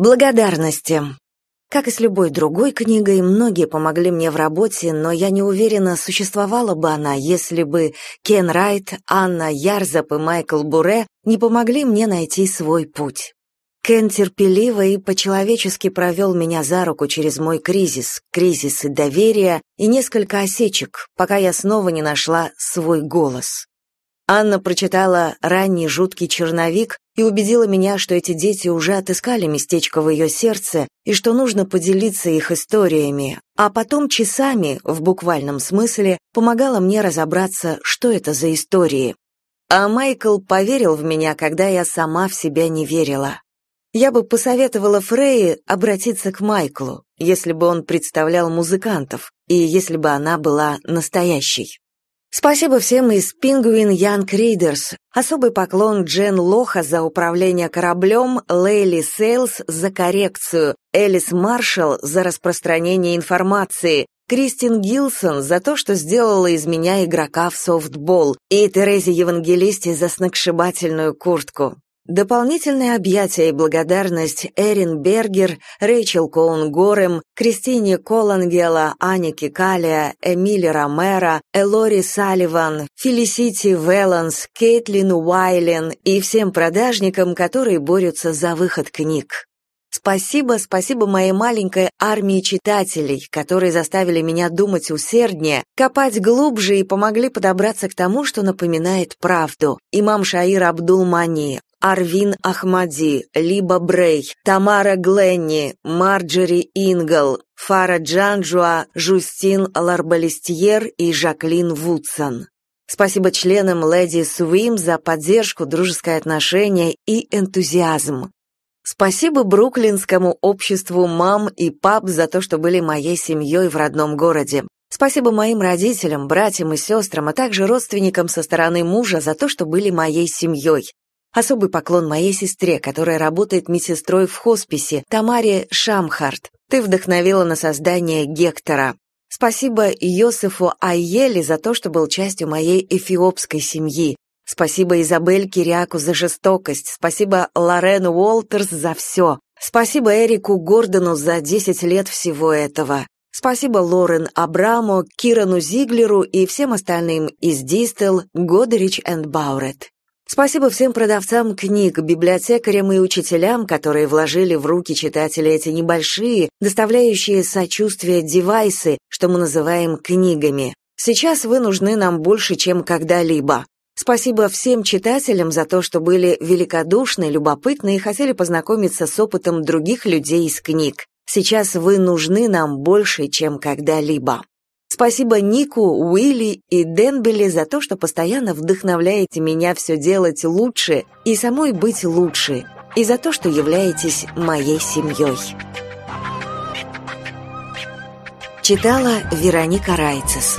Благодарности. Как и с любой другой книгой, многие помогли мне в работе, но я не уверена, существовала бы она, если бы Кен Райт, Анна Ярзап и Майкл Буре не помогли мне найти свой путь. Кен терпеливо и по-человечески провел меня за руку через мой кризис, кризисы доверия и несколько осечек, пока я снова не нашла свой голос. Анна прочитала ранний жуткий черновик и убедила меня, что эти дети уже отыскали местечко в ее сердце и что нужно поделиться их историями, а потом часами, в буквальном смысле, помогала мне разобраться, что это за истории. А Майкл поверил в меня, когда я сама в себя не верила. Я бы посоветовала Фрейе обратиться к Майклу, если бы он представлял музыкантов, и если бы она была настоящей. Спасибо всем из Penguin Young Readers. Особый поклон Джен Лоха за управление кораблем, Лейли Сейлс за коррекцию, Элис Маршалл за распространение информации, Кристин Гилсон за то, что сделала из меня игрока в софтбол, и Терезе Евангелисте за сногсшибательную куртку. Дополнительные объятия и благодарность Эрин Бергер, Рэйчел Коун Горем, Кристине Коланджело, Анике Калия, Эмили Ромеро, Элори Салливан, Фелисити Веланс, Кейтлин Уайлен и всем продажникам, которые борются за выход книг. Спасибо, спасибо моей маленькой армии читателей, которые заставили меня думать усерднее, копать глубже и помогли подобраться к тому, что напоминает правду. Имам Шаир Абдул-Мани, Арвин Ахмади, Либа Брей, Тамара Гленни, Марджери Ингл, Фара Джанжуа, Жустин Ларбалистьер и Жаклин Вудсон. Спасибо членам Леди Суим за поддержку, дружеское отношение и энтузиазм. Спасибо Бруклинскому обществу мам и пап за то, что были моей семьей в родном городе. Спасибо моим родителям, братьям и сестрам, а также родственникам со стороны мужа за то, что были моей семьей. Особый поклон моей сестре, которая работает медсестрой в хосписе, Тамаре Шамхарт. Ты вдохновила на создание Гектора. Спасибо Йосифу Айели за то, что был частью моей эфиопской семьи. Спасибо Изабель Кириаку за жестокость. Спасибо Лорен Уолтерс за все. Спасибо Эрику Гордону за 10 лет всего этого. Спасибо Лорен Абраму, Кирану Зиглеру и всем остальным из Дистел, Годерич и Баурет. Спасибо всем продавцам книг, библиотекарям и учителям, которые вложили в руки читателя эти небольшие, доставляющие сочувствие девайсы, что мы называем книгами. Сейчас вы нужны нам больше, чем когда-либо. Спасибо всем читателям за то, что были великодушны, любопытны и хотели познакомиться с опытом других людей из книг. Сейчас вы нужны нам больше, чем когда-либо. Спасибо Нику, Уилли и Денбели за то, что постоянно вдохновляете меня все делать лучше и самой быть лучше, и за то, что являетесь моей семьей. Читала Вероника Райцес.